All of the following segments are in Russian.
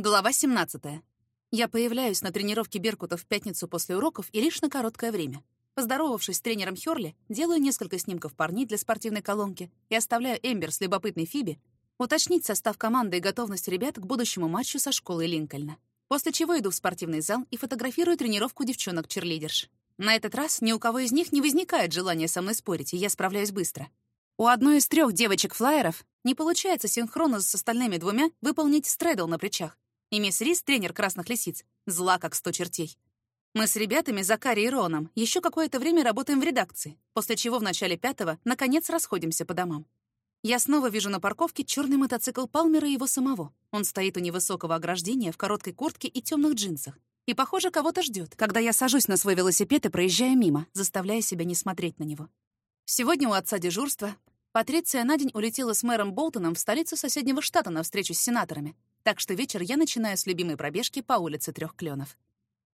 Глава 17. Я появляюсь на тренировке Беркута в пятницу после уроков и лишь на короткое время. Поздоровавшись с тренером Хёрли, делаю несколько снимков парней для спортивной колонки и оставляю Эмбер с любопытной Фиби уточнить состав команды и готовность ребят к будущему матчу со школой Линкольна. После чего иду в спортивный зал и фотографирую тренировку девчонок-черлидерш. На этот раз ни у кого из них не возникает желания со мной спорить, и я справляюсь быстро. У одной из трех девочек-флайеров не получается синхронно с остальными двумя выполнить стрэдл на плечах, и мисс Рис, тренер «Красных лисиц», зла как сто чертей. Мы с ребятами, Закари и Роном, еще какое-то время работаем в редакции, после чего в начале пятого, наконец, расходимся по домам. Я снова вижу на парковке черный мотоцикл Палмера и его самого. Он стоит у невысокого ограждения в короткой куртке и темных джинсах. И, похоже, кого-то ждет, когда я сажусь на свой велосипед и проезжаю мимо, заставляя себя не смотреть на него. Сегодня у отца дежурство. Патриция на день улетела с мэром Болтоном в столицу соседнего штата на встречу с сенаторами, так что вечер я начинаю с любимой пробежки по улице Трех Кленов.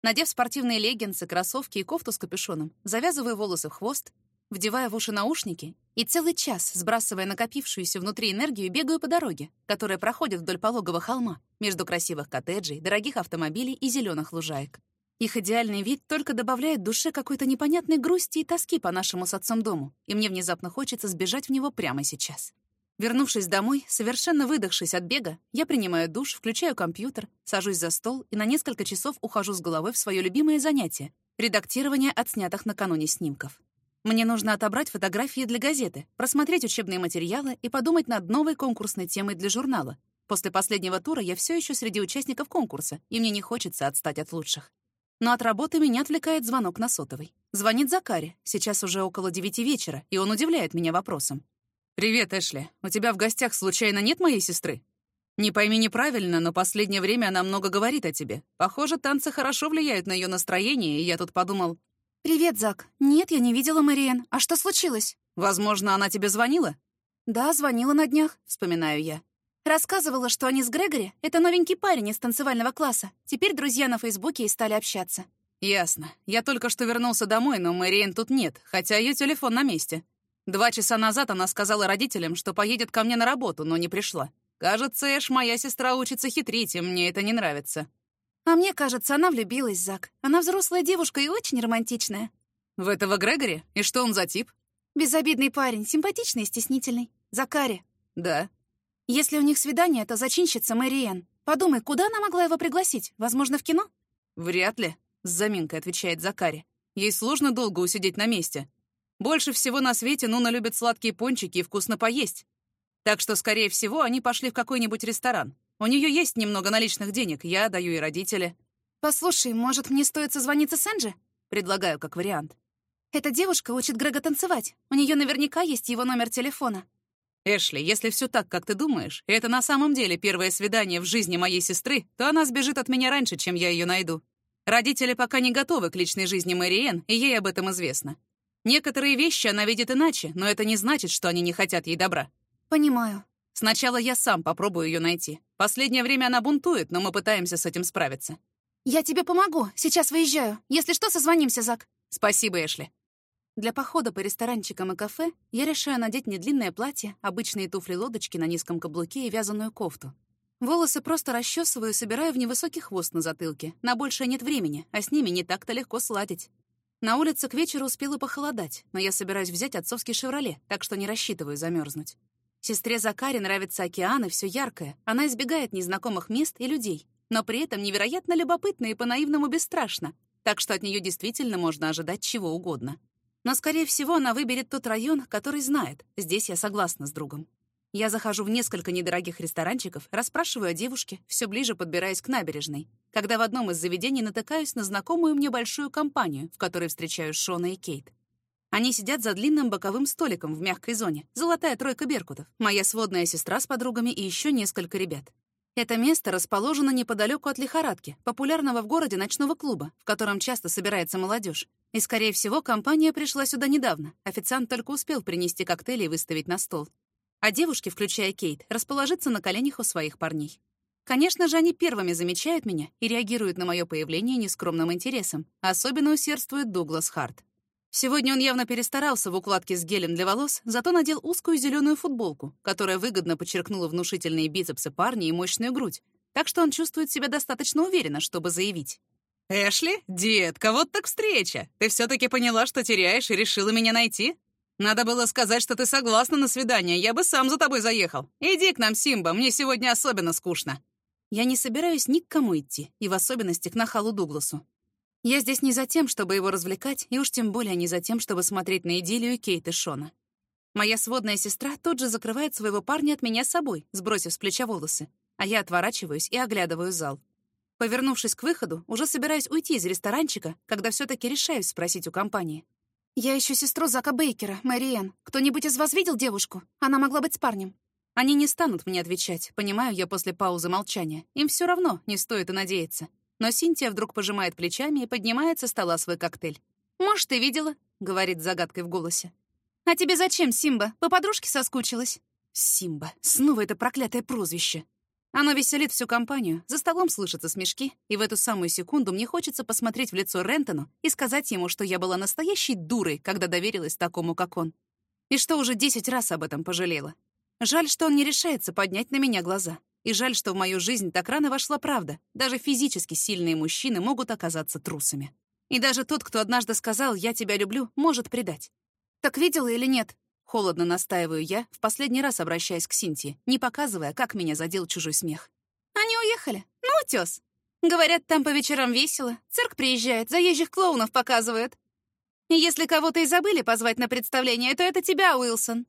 Надев спортивные леггинсы, кроссовки и кофту с капюшоном, завязываю волосы в хвост, вдевая в уши наушники и целый час, сбрасывая накопившуюся внутри энергию, бегаю по дороге, которая проходит вдоль пологого холма, между красивых коттеджей, дорогих автомобилей и зеленых лужаек. Их идеальный вид только добавляет душе какой-то непонятной грусти и тоски по нашему с отцом дому, и мне внезапно хочется сбежать в него прямо сейчас. Вернувшись домой, совершенно выдохшись от бега, я принимаю душ, включаю компьютер, сажусь за стол и на несколько часов ухожу с головой в свое любимое занятие — редактирование отснятых накануне снимков. Мне нужно отобрать фотографии для газеты, просмотреть учебные материалы и подумать над новой конкурсной темой для журнала. После последнего тура я все еще среди участников конкурса, и мне не хочется отстать от лучших. Но от работы меня отвлекает звонок на сотовый. Звонит Закари, сейчас уже около девяти вечера, и он удивляет меня вопросом. «Привет, Эшли. У тебя в гостях случайно нет моей сестры?» «Не пойми неправильно, но последнее время она много говорит о тебе. Похоже, танцы хорошо влияют на ее настроение, и я тут подумал...» «Привет, Зак. Нет, я не видела Мариэн. А что случилось?» «Возможно, она тебе звонила?» «Да, звонила на днях», — вспоминаю я. Рассказывала, что они с Грегори — это новенький парень из танцевального класса. Теперь друзья на Фейсбуке и стали общаться. «Ясно. Я только что вернулся домой, но Мэриэн тут нет, хотя ее телефон на месте. Два часа назад она сказала родителям, что поедет ко мне на работу, но не пришла. Кажется, Эш, моя сестра учится хитрить, и мне это не нравится. А мне кажется, она влюбилась, Зак. Она взрослая девушка и очень романтичная. В этого Грегори? И что он за тип? Безобидный парень, симпатичный и стеснительный. Закари. Да. Если у них свидание, то зачинщица Мэриэн. Подумай, куда она могла его пригласить? Возможно, в кино? Вряд ли, с заминкой отвечает Закари. Ей сложно долго усидеть на месте. Больше всего на свете Нуна любит сладкие пончики и вкусно поесть. Так что, скорее всего, они пошли в какой-нибудь ресторан. У нее есть немного наличных денег, я даю и родители. «Послушай, может, мне стоит созвониться с Энджи?» Предлагаю как вариант. «Эта девушка учит Грега танцевать. У нее наверняка есть его номер телефона». «Эшли, если все так, как ты думаешь, и это на самом деле первое свидание в жизни моей сестры, то она сбежит от меня раньше, чем я ее найду. Родители пока не готовы к личной жизни Мэриэн, и ей об этом известно. Некоторые вещи она видит иначе, но это не значит, что они не хотят ей добра. Понимаю. Сначала я сам попробую ее найти. Последнее время она бунтует, но мы пытаемся с этим справиться. Я тебе помогу. Сейчас выезжаю. Если что, созвонимся, Зак. Спасибо, Эшли. Для похода по ресторанчикам и кафе я решаю надеть не длинное платье, обычные туфли-лодочки на низком каблуке и вязаную кофту. Волосы просто расчесываю, собираю в невысокий хвост на затылке. На большее нет времени, а с ними не так-то легко сладить. На улице к вечеру успело похолодать, но я собираюсь взять отцовский «Шевроле», так что не рассчитываю замерзнуть. Сестре Закаре нравится океан и все яркое. Она избегает незнакомых мест и людей, но при этом невероятно любопытна и по-наивному бесстрашна, так что от нее действительно можно ожидать чего угодно. Но, скорее всего, она выберет тот район, который знает. Здесь я согласна с другом. Я захожу в несколько недорогих ресторанчиков, расспрашиваю о девушке, все ближе подбираясь к набережной, когда в одном из заведений натыкаюсь на знакомую мне большую компанию, в которой встречаю Шона и Кейт. Они сидят за длинным боковым столиком в мягкой зоне. Золотая тройка беркутов. Моя сводная сестра с подругами и еще несколько ребят. Это место расположено неподалеку от лихорадки, популярного в городе ночного клуба, в котором часто собирается молодежь. И, скорее всего, компания пришла сюда недавно. Официант только успел принести коктейли и выставить на стол а девушки, включая Кейт, расположиться на коленях у своих парней. Конечно же, они первыми замечают меня и реагируют на мое появление нескромным интересом. Особенно усердствует Дуглас Харт. Сегодня он явно перестарался в укладке с гелем для волос, зато надел узкую зеленую футболку, которая выгодно подчеркнула внушительные бицепсы парня и мощную грудь, так что он чувствует себя достаточно уверенно, чтобы заявить. «Эшли, детка, вот так встреча! Ты все-таки поняла, что теряешь, и решила меня найти? Надо было сказать, что ты согласна на свидание, я бы сам за тобой заехал. Иди к нам, Симба, мне сегодня особенно скучно». Я не собираюсь ни к кому идти, и в особенности к Нахалу Дугласу. Я здесь не за тем, чтобы его развлекать, и уж тем более не за тем, чтобы смотреть на идиллию Кейт и Шона. Моя сводная сестра тут же закрывает своего парня от меня собой, сбросив с плеча волосы, а я отворачиваюсь и оглядываю зал. Повернувшись к выходу, уже собираюсь уйти из ресторанчика, когда все таки решаюсь спросить у компании. «Я ищу сестру Зака Бейкера, Мэриэн. Кто-нибудь из вас видел девушку? Она могла быть с парнем». Они не станут мне отвечать, понимаю я после паузы молчания. Им все равно, не стоит и надеяться. Но Синтия вдруг пожимает плечами и поднимает со стола свой коктейль. «Может, ты видела?» — говорит с загадкой в голосе. «А тебе зачем, Симба? По подружке соскучилась?» «Симба. Снова это проклятое прозвище. Оно веселит всю компанию, за столом слышатся смешки, и в эту самую секунду мне хочется посмотреть в лицо Рентону и сказать ему, что я была настоящей дурой, когда доверилась такому, как он. И что уже десять раз об этом пожалела. Жаль, что он не решается поднять на меня глаза. И жаль, что в мою жизнь так рано вошла правда. Даже физически сильные мужчины могут оказаться трусами. И даже тот, кто однажды сказал «я тебя люблю», может предать. «Так видела или нет?» Холодно настаиваю я, в последний раз обращаясь к Синтии, не показывая, как меня задел чужой смех. «Они уехали. Ну, утёс. Говорят, там по вечерам весело. Цирк приезжает, заезжих клоунов показывают. И если кого-то и забыли позвать на представление, то это тебя, Уилсон».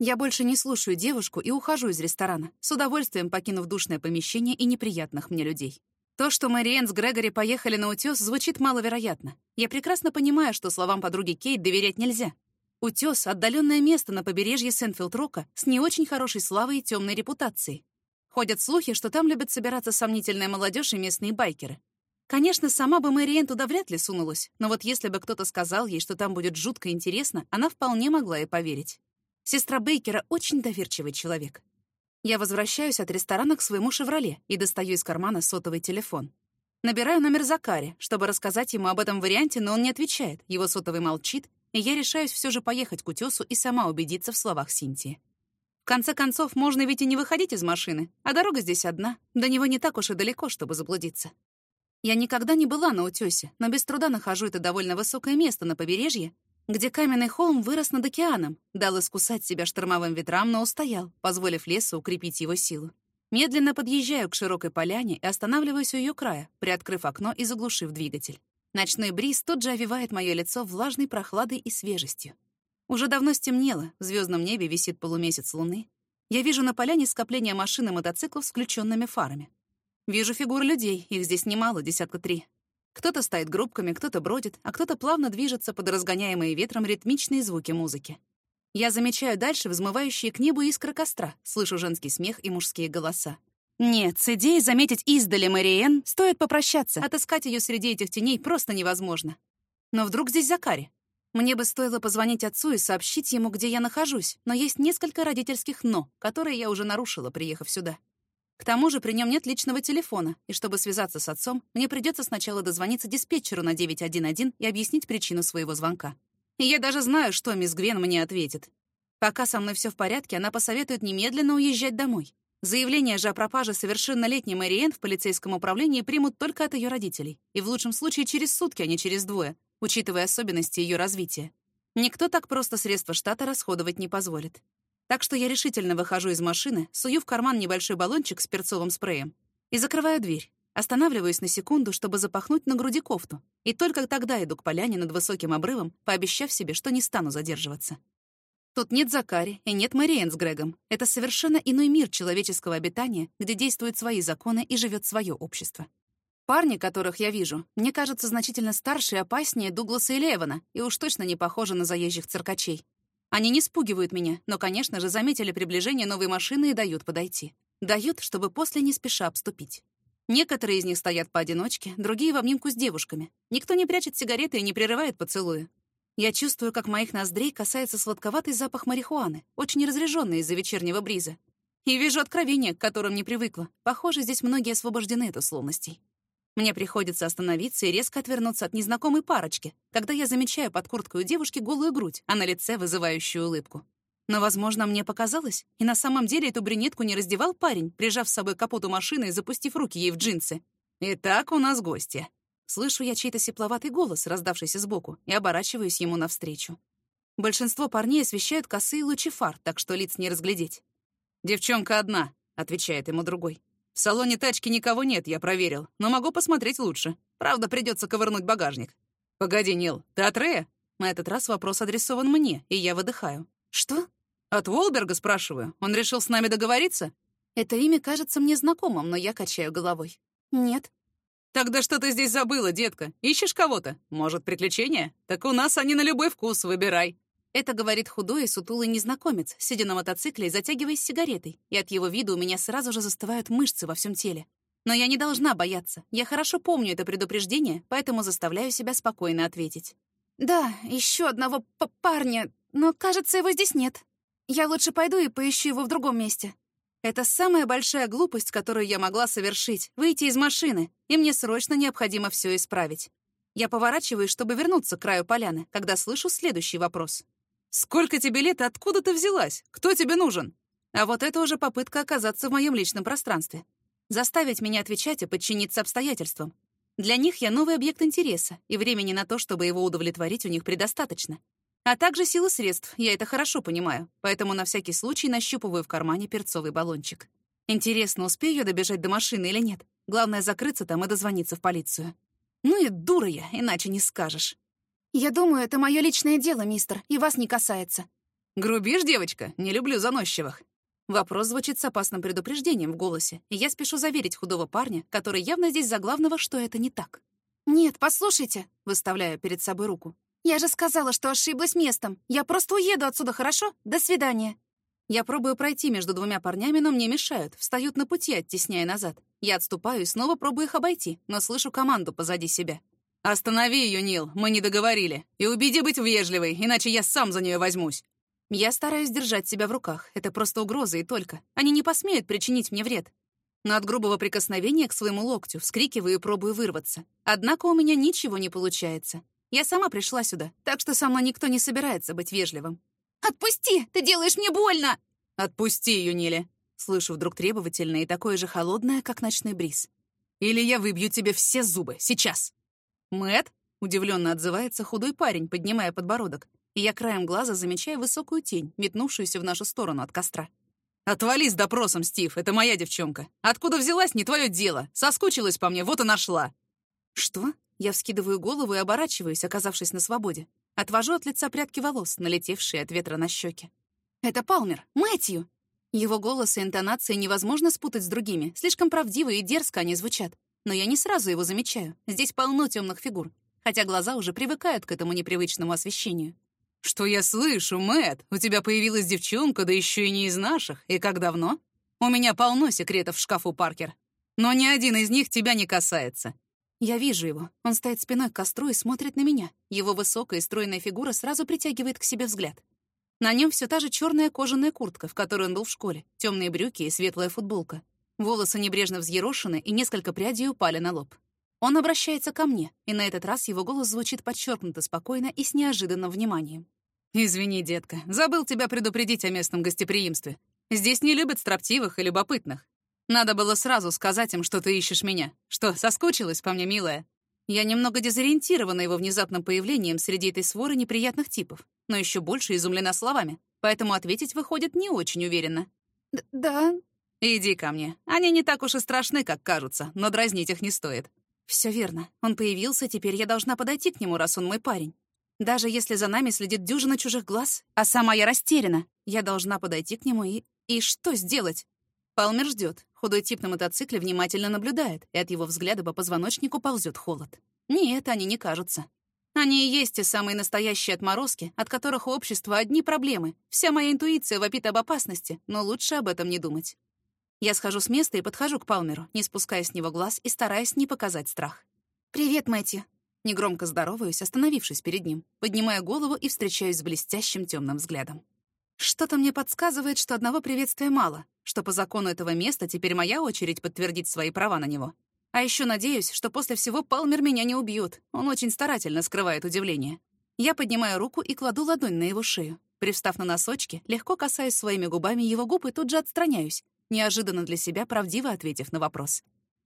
Я больше не слушаю девушку и ухожу из ресторана, с удовольствием покинув душное помещение и неприятных мне людей. То, что Мэриэн с Грегори поехали на утёс, звучит маловероятно. Я прекрасно понимаю, что словам подруги Кейт доверять нельзя, Утес — отдаленное место на побережье Сенфилд-Рока с не очень хорошей славой и темной репутацией. Ходят слухи, что там любят собираться сомнительная молодежь и местные байкеры. Конечно, сама бы Мэриэн туда вряд ли сунулась, но вот если бы кто-то сказал ей, что там будет жутко интересно, она вполне могла и поверить. Сестра Бейкера очень доверчивый человек. Я возвращаюсь от ресторана к своему «Шевроле» и достаю из кармана сотовый телефон. Набираю номер Закари, чтобы рассказать ему об этом варианте, но он не отвечает, его сотовый молчит, и я решаюсь все же поехать к утесу и сама убедиться в словах Синтии. В конце концов, можно ведь и не выходить из машины, а дорога здесь одна, до него не так уж и далеко, чтобы заблудиться. Я никогда не была на утёсе, но без труда нахожу это довольно высокое место на побережье, где каменный холм вырос над океаном, дал искусать себя штормовым ветрам, но устоял, позволив лесу укрепить его силу. Медленно подъезжаю к широкой поляне и останавливаюсь у ее края, приоткрыв окно и заглушив двигатель. Ночной бриз тут же овивает мое лицо влажной прохладой и свежестью. Уже давно стемнело, в звездном небе висит полумесяц луны. Я вижу на поляне скопление машин и мотоциклов с включенными фарами. Вижу фигуры людей, их здесь немало, десятка три. Кто-то стоит группками, кто-то бродит, а кто-то плавно движется под разгоняемые ветром ритмичные звуки музыки. Я замечаю дальше взмывающие к небу искры костра, слышу женский смех и мужские голоса. Нет, с идеей заметить издали Мэриэн стоит попрощаться. Отыскать ее среди этих теней просто невозможно. Но вдруг здесь Закари? Мне бы стоило позвонить отцу и сообщить ему, где я нахожусь, но есть несколько родительских «но», которые я уже нарушила, приехав сюда. К тому же при нем нет личного телефона, и чтобы связаться с отцом, мне придется сначала дозвониться диспетчеру на 911 и объяснить причину своего звонка. И я даже знаю, что мисс Гвен мне ответит. Пока со мной все в порядке, она посоветует немедленно уезжать домой. Заявление же о пропаже совершеннолетней Мэриэн в полицейском управлении примут только от ее родителей, и в лучшем случае через сутки, а не через двое, учитывая особенности ее развития. Никто так просто средства штата расходовать не позволит. Так что я решительно выхожу из машины, сую в карман небольшой баллончик с перцовым спреем и закрываю дверь. Останавливаюсь на секунду, чтобы запахнуть на груди кофту, и только тогда иду к поляне над высоким обрывом, пообещав себе, что не стану задерживаться. Тут нет Закари и нет Мэриэн с Грегом. Это совершенно иной мир человеческого обитания, где действуют свои законы и живет свое общество. Парни, которых я вижу, мне кажутся значительно старше и опаснее Дугласа и Левана, и уж точно не похожи на заезжих циркачей. Они не спугивают меня, но, конечно же, заметили приближение новой машины и дают подойти. Дают, чтобы после не спеша обступить. Некоторые из них стоят поодиночке, другие в обнимку с девушками. Никто не прячет сигареты и не прерывает поцелуя. Я чувствую, как моих ноздрей касается сладковатый запах марихуаны, очень разряженный из-за вечернего бриза. И вижу откровения, к которым не привыкла. Похоже, здесь многие освобождены от условностей. Мне приходится остановиться и резко отвернуться от незнакомой парочки, когда я замечаю под курткой у девушки голую грудь, а на лице вызывающую улыбку. Но, возможно, мне показалось, и на самом деле эту брюнетку не раздевал парень, прижав с собой капоту машины и запустив руки ей в джинсы. «Итак, у нас гости». Слышу я чей-то сепловатый голос, раздавшийся сбоку, и оборачиваюсь ему навстречу. Большинство парней освещают косые лучи фар, так что лиц не разглядеть. «Девчонка одна», — отвечает ему другой. «В салоне тачки никого нет, я проверил, но могу посмотреть лучше. Правда, придется ковырнуть багажник». «Погоди, Нил, ты от Рея?» На этот раз вопрос адресован мне, и я выдыхаю. «Что?» «От Волберга, спрашиваю. Он решил с нами договориться?» Это имя кажется мне знакомым, но я качаю головой. «Нет». «Тогда что ты здесь забыла, детка? Ищешь кого-то? Может, приключения? Так у нас они на любой вкус, выбирай». Это говорит худой и сутулый незнакомец, сидя на мотоцикле и затягиваясь сигаретой, и от его вида у меня сразу же застывают мышцы во всем теле. Но я не должна бояться. Я хорошо помню это предупреждение, поэтому заставляю себя спокойно ответить. «Да, еще одного парня, но, кажется, его здесь нет. Я лучше пойду и поищу его в другом месте». Это самая большая глупость, которую я могла совершить — выйти из машины, и мне срочно необходимо все исправить. Я поворачиваюсь, чтобы вернуться к краю поляны, когда слышу следующий вопрос. «Сколько тебе лет и откуда ты взялась? Кто тебе нужен?» А вот это уже попытка оказаться в моем личном пространстве. Заставить меня отвечать и подчиниться обстоятельствам. Для них я новый объект интереса, и времени на то, чтобы его удовлетворить, у них предостаточно. А также силы средств, я это хорошо понимаю, поэтому на всякий случай нащупываю в кармане перцовый баллончик. Интересно, успею я добежать до машины или нет? Главное — закрыться там и дозвониться в полицию. Ну и дура я, иначе не скажешь. «Я думаю, это мое личное дело, мистер, и вас не касается». «Грубишь, девочка? Не люблю заносчивых». Вопрос звучит с опасным предупреждением в голосе, и я спешу заверить худого парня, который явно здесь за главного, что это не так. «Нет, послушайте», — выставляю перед собой руку. «Я же сказала, что ошиблась местом. Я просто уеду отсюда, хорошо? До свидания». Я пробую пройти между двумя парнями, но мне мешают, встают на пути, оттесняя назад. Я отступаю и снова пробую их обойти, но слышу команду позади себя. «Останови ее, Нил, мы не договорили. И убеди быть вежливой, иначе я сам за нее возьмусь». Я стараюсь держать себя в руках. Это просто угроза и только. Они не посмеют причинить мне вред. Но от грубого прикосновения к своему локтю вскрикиваю и пробую вырваться. Однако у меня ничего не получается. Я сама пришла сюда, так что со мной никто не собирается быть вежливым. «Отпусти! Ты делаешь мне больно!» «Отпусти ее, Ниле!» Слышу вдруг требовательное и такое же холодное, как ночной бриз. «Или я выбью тебе все зубы, сейчас!» Мэт удивленно отзывается худой парень, поднимая подбородок и я краем глаза замечаю высокую тень, метнувшуюся в нашу сторону от костра. «Отвали с допросом, Стив, это моя девчонка. Откуда взялась, не твое дело. Соскучилась по мне, вот и нашла». «Что?» Я вскидываю голову и оборачиваюсь, оказавшись на свободе. Отвожу от лица прядки волос, налетевшие от ветра на щеки. «Это Палмер! Мэтью!» Его голос и интонации невозможно спутать с другими. Слишком правдиво и дерзко они звучат. Но я не сразу его замечаю. Здесь полно темных фигур, хотя глаза уже привыкают к этому непривычному освещению. «Что я слышу, Мэт? У тебя появилась девчонка, да еще и не из наших. И как давно? У меня полно секретов в шкафу, Паркер. Но ни один из них тебя не касается». Я вижу его. Он стоит спиной к костру и смотрит на меня. Его высокая и стройная фигура сразу притягивает к себе взгляд. На нем все та же черная кожаная куртка, в которой он был в школе, темные брюки и светлая футболка. Волосы небрежно взъерошены, и несколько прядей упали на лоб. Он обращается ко мне, и на этот раз его голос звучит подчеркнуто спокойно и с неожиданным вниманием. «Извини, детка, забыл тебя предупредить о местном гостеприимстве. Здесь не любят строптивых и любопытных. Надо было сразу сказать им, что ты ищешь меня. Что, соскучилась по мне, милая?» Я немного дезориентирована его внезапным появлением среди этой своры неприятных типов, но еще больше изумлена словами, поэтому ответить выходит не очень уверенно. «Да?» «Иди ко мне. Они не так уж и страшны, как кажутся, но дразнить их не стоит. Все верно. Он появился, теперь я должна подойти к нему, раз он мой парень. Даже если за нами следит дюжина чужих глаз, а сама я растеряна, я должна подойти к нему и... И что сделать? Палмер ждет. Худой тип на мотоцикле внимательно наблюдает, и от его взгляда по позвоночнику ползет холод. Нет, они не кажутся. Они и есть те самые настоящие отморозки, от которых у общества одни проблемы. Вся моя интуиция вопит об опасности, но лучше об этом не думать. Я схожу с места и подхожу к Палмеру, не спуская с него глаз и стараясь не показать страх. «Привет, Мэтью!» Негромко здороваюсь, остановившись перед ним, поднимая голову и встречаюсь с блестящим темным взглядом. Что-то мне подсказывает, что одного приветствия мало, что по закону этого места теперь моя очередь подтвердить свои права на него. А еще надеюсь, что после всего Палмер меня не убьет. Он очень старательно скрывает удивление. Я поднимаю руку и кладу ладонь на его шею. Привстав на носочки, легко касаясь своими губами его губ и тут же отстраняюсь, неожиданно для себя правдиво ответив на вопрос.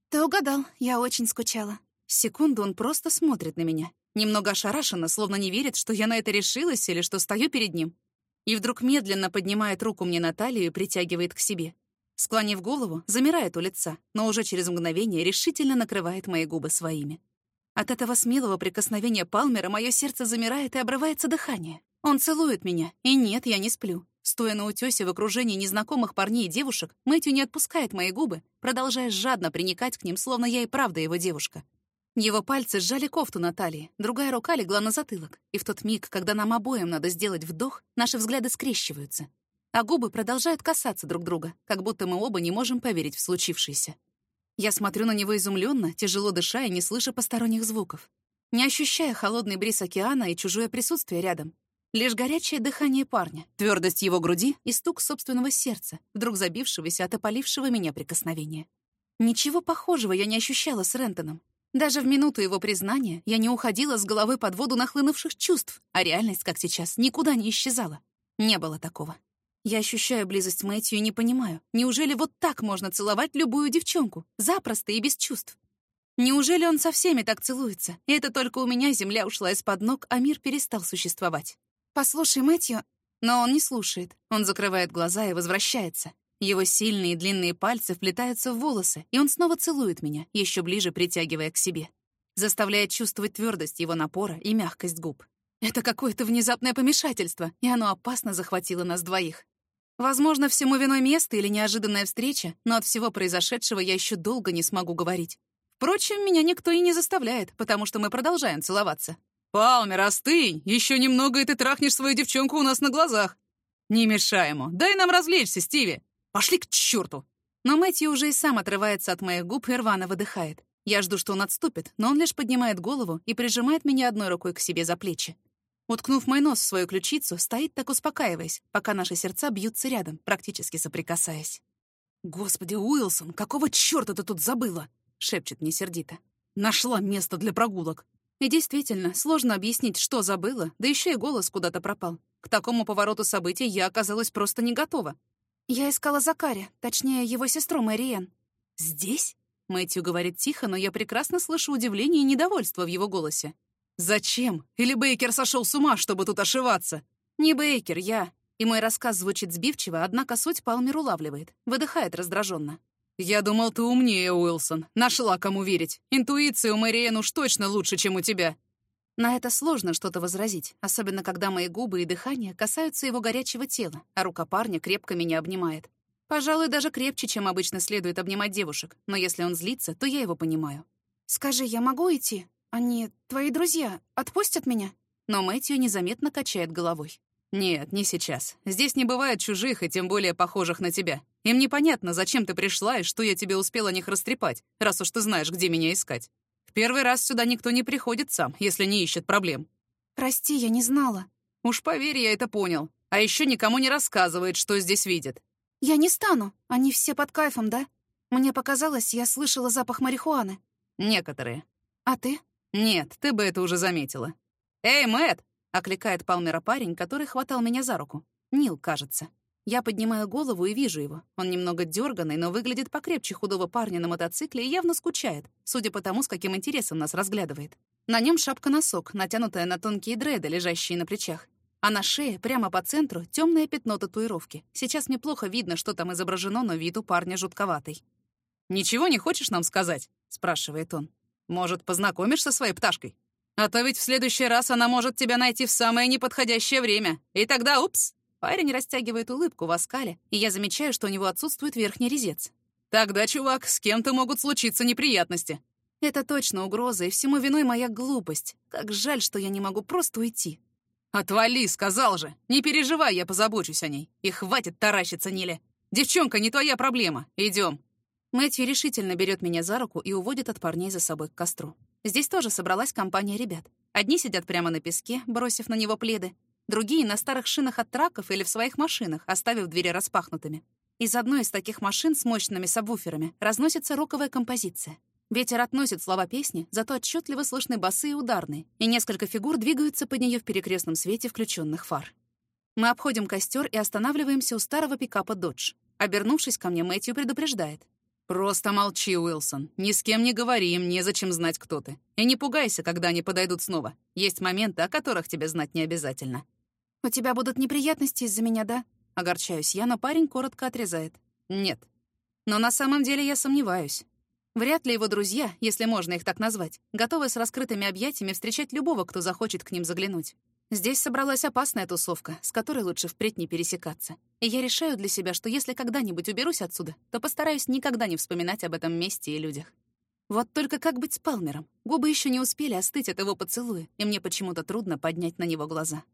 «Ты угадал, я очень скучала». Секунду он просто смотрит на меня, немного ошарашенно, словно не верит, что я на это решилась или что стою перед ним. И вдруг медленно поднимает руку мне на талию и притягивает к себе. Склонив голову, замирает у лица, но уже через мгновение решительно накрывает мои губы своими. От этого смелого прикосновения Палмера мое сердце замирает и обрывается дыхание. Он целует меня, и нет, я не сплю. Стоя на утёсе в окружении незнакомых парней и девушек, Мэтью не отпускает мои губы, продолжая жадно приникать к ним, словно я и правда его девушка. Его пальцы сжали кофту на талии, другая рука легла на затылок, и в тот миг, когда нам обоим надо сделать вдох, наши взгляды скрещиваются, а губы продолжают касаться друг друга, как будто мы оба не можем поверить в случившееся. Я смотрю на него изумленно, тяжело дыша и не слыша посторонних звуков, не ощущая холодный бриз океана и чужое присутствие рядом. Лишь горячее дыхание парня, твердость его груди и стук собственного сердца, вдруг забившегося от опалившего меня прикосновения. Ничего похожего я не ощущала с Рентоном. Даже в минуту его признания я не уходила с головы под воду нахлынувших чувств, а реальность, как сейчас, никуда не исчезала. Не было такого. Я ощущаю близость Мэтью и не понимаю, неужели вот так можно целовать любую девчонку, запросто и без чувств? Неужели он со всеми так целуется, и это только у меня земля ушла из-под ног, а мир перестал существовать? «Послушай, Мэтью...» Но он не слушает. Он закрывает глаза и возвращается. Его сильные длинные пальцы вплетаются в волосы, и он снова целует меня, еще ближе притягивая к себе. Заставляет чувствовать твердость его напора и мягкость губ. Это какое-то внезапное помешательство, и оно опасно захватило нас двоих. Возможно, всему виной место или неожиданная встреча, но от всего произошедшего я еще долго не смогу говорить. Впрочем, меня никто и не заставляет, потому что мы продолжаем целоваться. «Палмер, остынь! Еще немного, и ты трахнешь свою девчонку у нас на глазах!» «Не мешай ему! Дай нам развлечься, Стиви!» «Пошли к черту!» Но Мэтью уже и сам отрывается от моих губ и рвано выдыхает. Я жду, что он отступит, но он лишь поднимает голову и прижимает меня одной рукой к себе за плечи. Уткнув мой нос в свою ключицу, стоит так успокаиваясь, пока наши сердца бьются рядом, практически соприкасаясь. «Господи, Уилсон, какого чёрта ты тут забыла?» — шепчет мне сердито. «Нашла место для прогулок». И действительно, сложно объяснить, что забыла, да еще и голос куда-то пропал. К такому повороту событий я оказалась просто не готова. «Я искала Закаря, точнее, его сестру Мэриэн». «Здесь?» — Мэтью говорит тихо, но я прекрасно слышу удивление и недовольство в его голосе. «Зачем? Или Бейкер сошел с ума, чтобы тут ошиваться?» «Не Бейкер, я». И мой рассказ звучит сбивчиво, однако суть Палмер улавливает. Выдыхает раздраженно. «Я думал, ты умнее, Уилсон. Нашла, кому верить. Интуиция у Мэриэн уж точно лучше, чем у тебя». На это сложно что-то возразить, особенно когда мои губы и дыхание касаются его горячего тела, а рука парня крепко меня обнимает. Пожалуй, даже крепче, чем обычно следует обнимать девушек, но если он злится, то я его понимаю. «Скажи, я могу идти?» «Они твои друзья. Отпустят меня?» Но Мэтью незаметно качает головой. «Нет, не сейчас. Здесь не бывает чужих и тем более похожих на тебя. Им непонятно, зачем ты пришла и что я тебе успела о них растрепать, раз уж ты знаешь, где меня искать. В первый раз сюда никто не приходит сам, если не ищет проблем». «Прости, я не знала». «Уж поверь, я это понял. А еще никому не рассказывает, что здесь видит». «Я не стану. Они все под кайфом, да? Мне показалось, я слышала запах марихуаны». «Некоторые». «А ты?» «Нет, ты бы это уже заметила». «Эй, Мэтт!» — окликает Палмера парень, который хватал меня за руку. Нил, кажется. Я поднимаю голову и вижу его. Он немного дерганый, но выглядит покрепче худого парня на мотоцикле и явно скучает, судя по тому, с каким интересом нас разглядывает. На нем шапка-носок, натянутая на тонкие дреды, лежащие на плечах. А на шее, прямо по центру, темное пятно татуировки. Сейчас мне плохо видно, что там изображено, но вид у парня жутковатый. «Ничего не хочешь нам сказать?» — спрашивает он. Может, познакомишь со своей пташкой? А то ведь в следующий раз она может тебя найти в самое неподходящее время. И тогда, упс!» Парень растягивает улыбку в оскале, и я замечаю, что у него отсутствует верхний резец. «Тогда, чувак, с кем-то могут случиться неприятности». Это точно угроза, и всему виной моя глупость. Как жаль, что я не могу просто уйти. «Отвали, сказал же! Не переживай, я позабочусь о ней. И хватит таращиться, Ниля. Девчонка, не твоя проблема. Идем. Мэтью решительно берет меня за руку и уводит от парней за собой к костру. Здесь тоже собралась компания ребят. Одни сидят прямо на песке, бросив на него пледы, другие — на старых шинах от траков или в своих машинах, оставив двери распахнутыми. Из одной из таких машин с мощными сабвуферами разносится роковая композиция. Ветер относит слова песни, зато отчетливо слышны басы и ударные, и несколько фигур двигаются под нее в перекрестном свете включенных фар. Мы обходим костер и останавливаемся у старого пикапа «Додж». Обернувшись ко мне, Мэтью предупреждает. «Просто молчи, Уилсон. Ни с кем не говори, им незачем знать, кто ты. И не пугайся, когда они подойдут снова. Есть моменты, о которых тебе знать не обязательно». «У тебя будут неприятности из-за меня, да?» Огорчаюсь я, но парень коротко отрезает. «Нет». Но на самом деле я сомневаюсь. Вряд ли его друзья, если можно их так назвать, готовы с раскрытыми объятиями встречать любого, кто захочет к ним заглянуть. Здесь собралась опасная тусовка, с которой лучше впредь не пересекаться. И я решаю для себя, что если когда-нибудь уберусь отсюда, то постараюсь никогда не вспоминать об этом месте и людях. Вот только как быть с Палмером? Губы еще не успели остыть от его поцелуя, и мне почему-то трудно поднять на него глаза.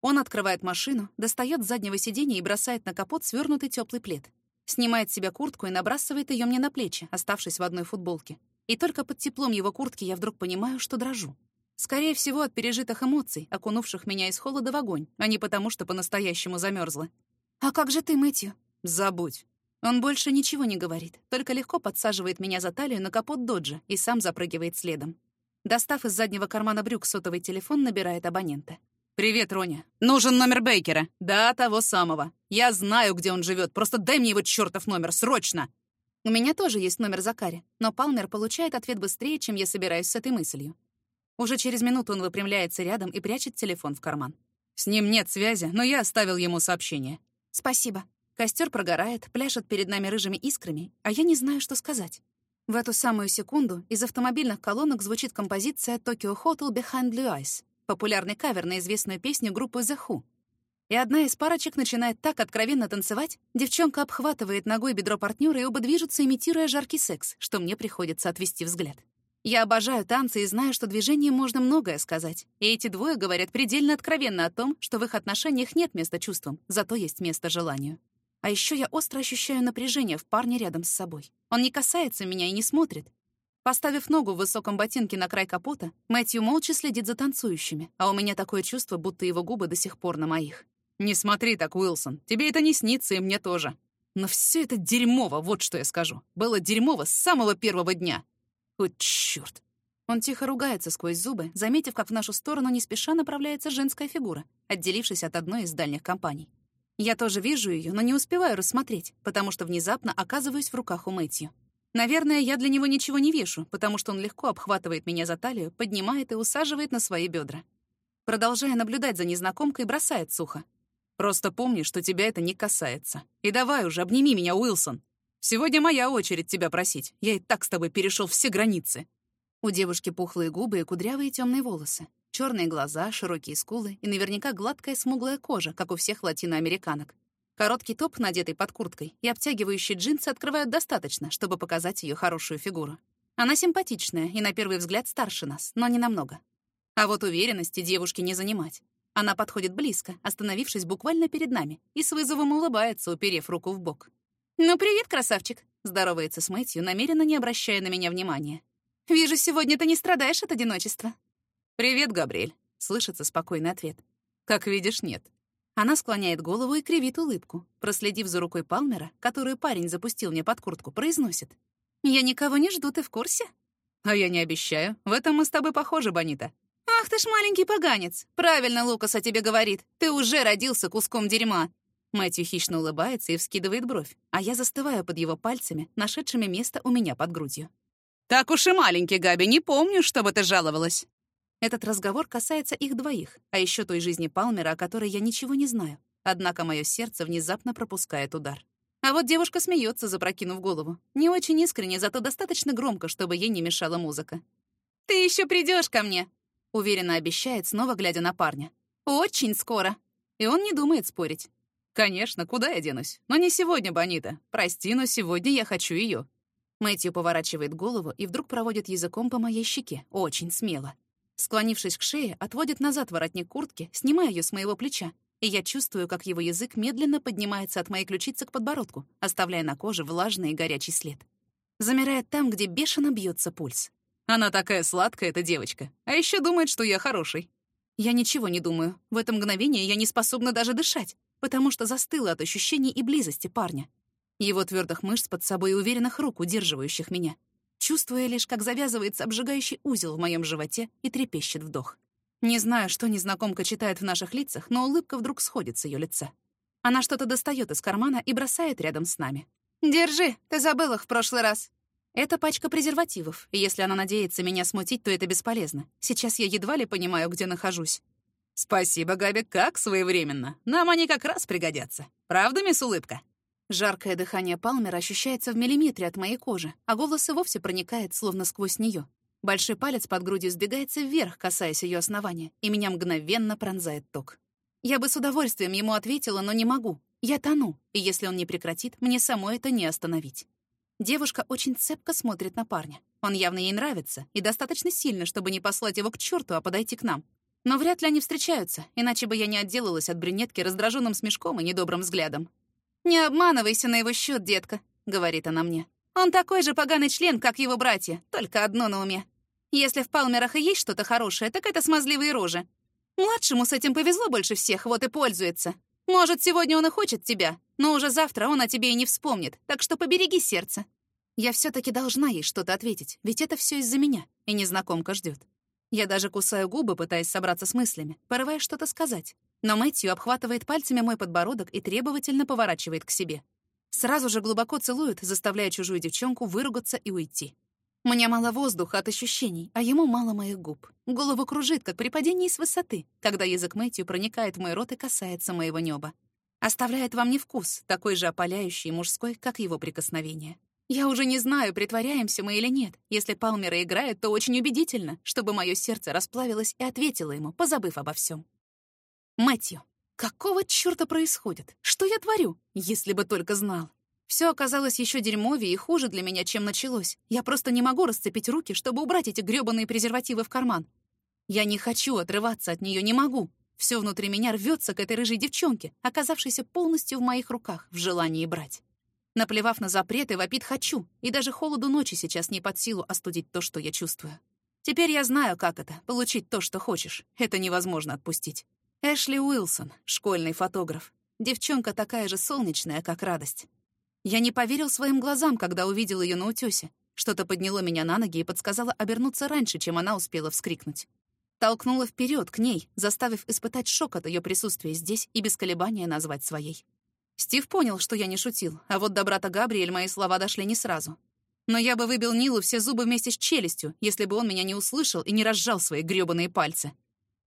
Он открывает машину, достает с заднего сиденья и бросает на капот свернутый теплый плед. Снимает с себя куртку и набрасывает ее мне на плечи, оставшись в одной футболке. И только под теплом его куртки я вдруг понимаю, что дрожу. Скорее всего, от пережитых эмоций, окунувших меня из холода в огонь, а не потому, что по-настоящему замерзла. «А как же ты, Мэтью?» «Забудь». Он больше ничего не говорит, только легко подсаживает меня за талию на капот доджа и сам запрыгивает следом. Достав из заднего кармана брюк сотовый телефон, набирает абонента. «Привет, Роня. Нужен номер Бейкера». «Да, того самого. Я знаю, где он живет. Просто дай мне его чертов номер, срочно!» У меня тоже есть номер Закари, но Палмер получает ответ быстрее, чем я собираюсь с этой мыслью. Уже через минуту он выпрямляется рядом и прячет телефон в карман. С ним нет связи, но я оставил ему сообщение. «Спасибо». Костер прогорает, пляшет перед нами рыжими искрами, а я не знаю, что сказать. В эту самую секунду из автомобильных колонок звучит композиция «Tokyo Hotel Behind Blue Eyes», популярный кавер на известную песню группы The Who. И одна из парочек начинает так откровенно танцевать, девчонка обхватывает ногой бедро партнера и оба движутся, имитируя жаркий секс, что мне приходится отвести взгляд. Я обожаю танцы и знаю, что движением можно многое сказать. И эти двое говорят предельно откровенно о том, что в их отношениях нет места чувствам, зато есть место желанию. А еще я остро ощущаю напряжение в парне рядом с собой. Он не касается меня и не смотрит. Поставив ногу в высоком ботинке на край капота, Мэтью молча следит за танцующими, а у меня такое чувство, будто его губы до сих пор на моих. «Не смотри так, Уилсон. Тебе это не снится, и мне тоже. Но все это дерьмово, вот что я скажу. Было дерьмово с самого первого дня. «О, чёрт!» Он тихо ругается сквозь зубы, заметив, как в нашу сторону не спеша направляется женская фигура, отделившись от одной из дальних компаний. Я тоже вижу ее, но не успеваю рассмотреть, потому что внезапно оказываюсь в руках у Мэтью. Наверное, я для него ничего не вешу, потому что он легко обхватывает меня за талию, поднимает и усаживает на свои бедра. Продолжая наблюдать за незнакомкой, бросает сухо. «Просто помни, что тебя это не касается. И давай уже, обними меня, Уилсон!» Сегодня моя очередь тебя просить. Я и так с тобой перешел все границы». У девушки пухлые губы и кудрявые темные волосы, черные глаза, широкие скулы и наверняка гладкая смуглая кожа, как у всех латиноамериканок. Короткий топ, надетый под курткой, и обтягивающие джинсы открывают достаточно, чтобы показать ее хорошую фигуру. Она симпатичная и на первый взгляд старше нас, но не намного. А вот уверенности девушки не занимать. Она подходит близко, остановившись буквально перед нами, и с вызовом улыбается, уперев руку в бок. «Ну, привет, красавчик!» — здоровается с Мэтью, намеренно не обращая на меня внимания. «Вижу, сегодня ты не страдаешь от одиночества». «Привет, Габриэль», — слышится спокойный ответ. «Как видишь, нет». Она склоняет голову и кривит улыбку, проследив за рукой Палмера, которую парень запустил мне под куртку, произносит. «Я никого не жду, ты в курсе?» «А я не обещаю. В этом мы с тобой похожи, Бонита». «Ах ты ж маленький поганец! Правильно Лукас о тебе говорит. Ты уже родился куском дерьма. Мэтью хищно улыбается и вскидывает бровь, а я застываю под его пальцами, нашедшими место у меня под грудью. «Так уж и маленький, Габи, не помню, чтобы ты жаловалась». Этот разговор касается их двоих, а еще той жизни Палмера, о которой я ничего не знаю. Однако мое сердце внезапно пропускает удар. А вот девушка смеется, запрокинув голову. Не очень искренне, зато достаточно громко, чтобы ей не мешала музыка. «Ты еще придешь ко мне!» — уверенно обещает, снова глядя на парня. «Очень скоро!» И он не думает спорить. «Конечно, куда я денусь? Но не сегодня, Бонита. Прости, но сегодня я хочу ее. Мэтью поворачивает голову и вдруг проводит языком по моей щеке, очень смело. Склонившись к шее, отводит назад воротник куртки, снимая ее с моего плеча, и я чувствую, как его язык медленно поднимается от моей ключицы к подбородку, оставляя на коже влажный и горячий след. Замирает там, где бешено бьется пульс. Она такая сладкая, эта девочка. А еще думает, что я хороший. Я ничего не думаю. В это мгновение я не способна даже дышать потому что застыла от ощущений и близости парня. Его твердых мышц под собой и уверенных рук, удерживающих меня. Чувствуя лишь, как завязывается обжигающий узел в моем животе и трепещет вдох. Не знаю, что незнакомка читает в наших лицах, но улыбка вдруг сходит с ее лица. Она что-то достает из кармана и бросает рядом с нами. «Держи, ты забыл их в прошлый раз». Это пачка презервативов, и если она надеется меня смутить, то это бесполезно. Сейчас я едва ли понимаю, где нахожусь. «Спасибо, Габи, как своевременно. Нам они как раз пригодятся. Правда, мисс Улыбка?» Жаркое дыхание Палмера ощущается в миллиметре от моей кожи, а голос и вовсе проникает, словно сквозь нее. Большой палец под грудью сдвигается вверх, касаясь ее основания, и меня мгновенно пронзает ток. Я бы с удовольствием ему ответила, но не могу. Я тону, и если он не прекратит, мне самой это не остановить. Девушка очень цепко смотрит на парня. Он явно ей нравится, и достаточно сильно, чтобы не послать его к черту, а подойти к нам. Но вряд ли они встречаются, иначе бы я не отделалась от брюнетки раздраженным смешком и недобрым взглядом. «Не обманывайся на его счет, детка», — говорит она мне. «Он такой же поганый член, как его братья, только одно на уме. Если в Палмерах и есть что-то хорошее, так это смазливые рожи. Младшему с этим повезло больше всех, вот и пользуется. Может, сегодня он и хочет тебя, но уже завтра он о тебе и не вспомнит, так что побереги сердце». Я все таки должна ей что-то ответить, ведь это все из-за меня, и незнакомка ждет. Я даже кусаю губы, пытаясь собраться с мыслями, порывая что-то сказать. Но Мэтью обхватывает пальцами мой подбородок и требовательно поворачивает к себе. Сразу же глубоко целует, заставляя чужую девчонку выругаться и уйти. Мне мало воздуха от ощущений, а ему мало моих губ. Голову кружит, как при падении с высоты, когда язык Мэтью проникает в мой рот и касается моего неба. Оставляет во мне вкус, такой же опаляющий и мужской, как его прикосновение. Я уже не знаю, притворяемся мы или нет. Если Палмера играет, то очень убедительно, чтобы мое сердце расплавилось и ответило ему, позабыв обо всем. Мэтью, какого чёрта происходит? Что я творю? Если бы только знал. Все оказалось еще дерьмовее и хуже для меня, чем началось. Я просто не могу расцепить руки, чтобы убрать эти грёбаные презервативы в карман. Я не хочу отрываться от нее, не могу. Все внутри меня рвется к этой рыжей девчонке, оказавшейся полностью в моих руках, в желании брать. Наплевав на запреты, вопит «хочу», и даже холоду ночи сейчас не под силу остудить то, что я чувствую. Теперь я знаю, как это — получить то, что хочешь. Это невозможно отпустить. Эшли Уилсон, школьный фотограф. Девчонка такая же солнечная, как радость. Я не поверил своим глазам, когда увидел ее на утёсе. Что-то подняло меня на ноги и подсказало обернуться раньше, чем она успела вскрикнуть. Толкнула вперед к ней, заставив испытать шок от ее присутствия здесь и без колебания назвать своей. Стив понял, что я не шутил, а вот до брата Габриэль мои слова дошли не сразу. Но я бы выбил Нилу все зубы вместе с челюстью, если бы он меня не услышал и не разжал свои грёбаные пальцы.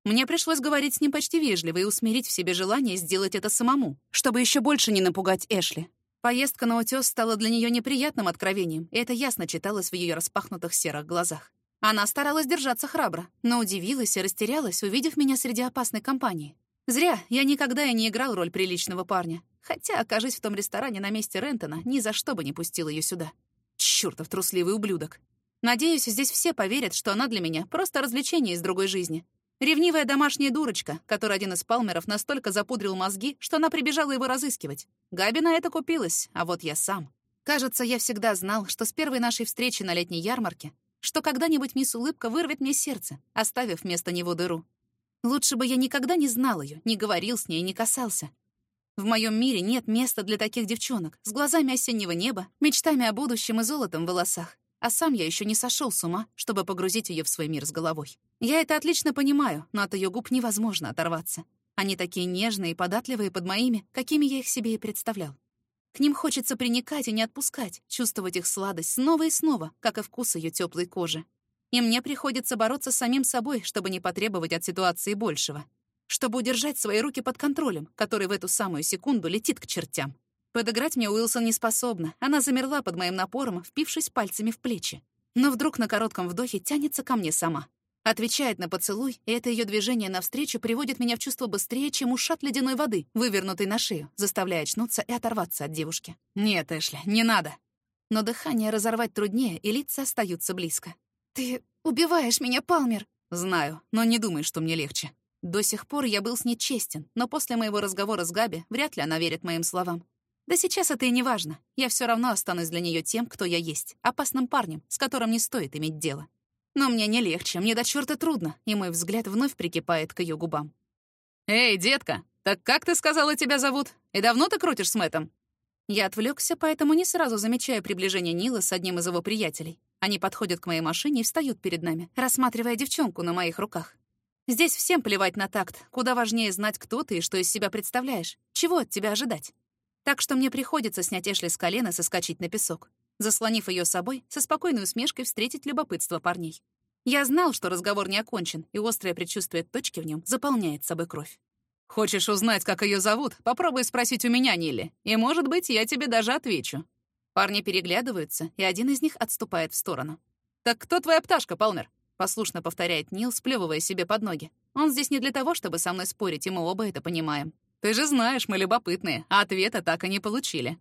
Мне пришлось говорить с ним почти вежливо и усмирить в себе желание сделать это самому, чтобы еще больше не напугать Эшли. Поездка на утёс стала для нее неприятным откровением, и это ясно читалось в ее распахнутых серых глазах. Она старалась держаться храбро, но удивилась и растерялась, увидев меня среди опасной компании. Зря, я никогда и не играл роль приличного парня. Хотя, окажись в том ресторане на месте Рентона, ни за что бы не пустил ее сюда. Чёртов трусливый ублюдок. Надеюсь, здесь все поверят, что она для меня просто развлечение из другой жизни, Ревнивая домашняя дурочка, которой один из палмеров настолько запудрил мозги, что она прибежала его разыскивать. Габи на это купилась, а вот я сам. Кажется, я всегда знал, что с первой нашей встречи на летней ярмарке, что когда-нибудь мисс Улыбка вырвет мне сердце, оставив вместо него дыру. Лучше бы я никогда не знал ее, не говорил с ней не касался. В моем мире нет места для таких девчонок с глазами осеннего неба, мечтами о будущем и золотом в волосах а сам я еще не сошел с ума, чтобы погрузить ее в свой мир с головой. Я это отлично понимаю, но от ее губ невозможно оторваться. Они такие нежные и податливые под моими, какими я их себе и представлял. К ним хочется приникать и не отпускать, чувствовать их сладость снова и снова, как и вкус ее теплой кожи. И мне приходится бороться с самим собой, чтобы не потребовать от ситуации большего. Чтобы удержать свои руки под контролем, который в эту самую секунду летит к чертям. Подыграть мне Уилсон не способна. Она замерла под моим напором, впившись пальцами в плечи. Но вдруг на коротком вдохе тянется ко мне сама. Отвечает на поцелуй, и это ее движение навстречу приводит меня в чувство быстрее, чем ушат ледяной воды, вывернутый на шею, заставляя очнуться и оторваться от девушки. «Нет, Эшли, не надо!» Но дыхание разорвать труднее, и лица остаются близко. «Ты убиваешь меня, Палмер!» «Знаю, но не думай, что мне легче. До сих пор я был с ней честен, но после моего разговора с Габи вряд ли она верит моим словам. Да сейчас это и не важно. Я все равно останусь для нее тем, кто я есть, опасным парнем, с которым не стоит иметь дело. Но мне не легче, мне до чёрта трудно, и мой взгляд вновь прикипает к ее губам. «Эй, детка, так как ты сказала, тебя зовут? И давно ты крутишь с Мэттом?» Я отвлекся, поэтому не сразу замечаю приближение Нила с одним из его приятелей. Они подходят к моей машине и встают перед нами, рассматривая девчонку на моих руках. Здесь всем плевать на такт. Куда важнее знать, кто ты и что из себя представляешь. Чего от тебя ожидать? Так что мне приходится снять Эшли с колена и соскочить на песок. Заслонив ее собой, со спокойной усмешкой встретить любопытство парней. Я знал, что разговор не окончен, и острое предчувствие точки в нем заполняет собой кровь. «Хочешь узнать, как ее зовут? Попробуй спросить у меня, Нилли. И, может быть, я тебе даже отвечу». Парни переглядываются, и один из них отступает в сторону. «Так кто твоя пташка, Палмер?» Послушно повторяет Нил, сплевывая себе под ноги. Он здесь не для того, чтобы со мной спорить, и мы оба это понимаем. Ты же знаешь, мы любопытные, а ответа так и не получили.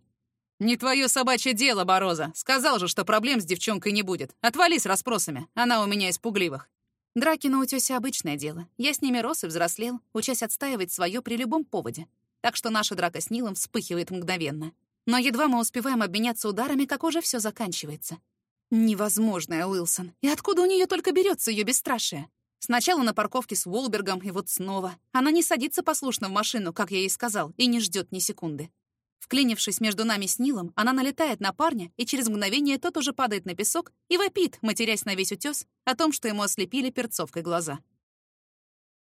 Не твое собачье дело, Бороза. Сказал же, что проблем с девчонкой не будет. Отвали с расспросами. Она у меня из пугливых. Драки на утёсе — обычное дело. Я с ними рос и взрослел, учась отстаивать свое при любом поводе. Так что наша драка с Нилом вспыхивает мгновенно. Но едва мы успеваем обменяться ударами, как уже все заканчивается. Невозможная Уилсон. И откуда у нее только берется ее бесстрашие? Сначала на парковке с Уолбергом, и вот снова. Она не садится послушно в машину, как я ей сказал, и не ждет ни секунды. Вклинившись между нами с Нилом, она налетает на парня, и через мгновение тот уже падает на песок и вопит, матерясь на весь утес, о том, что ему ослепили перцовкой глаза.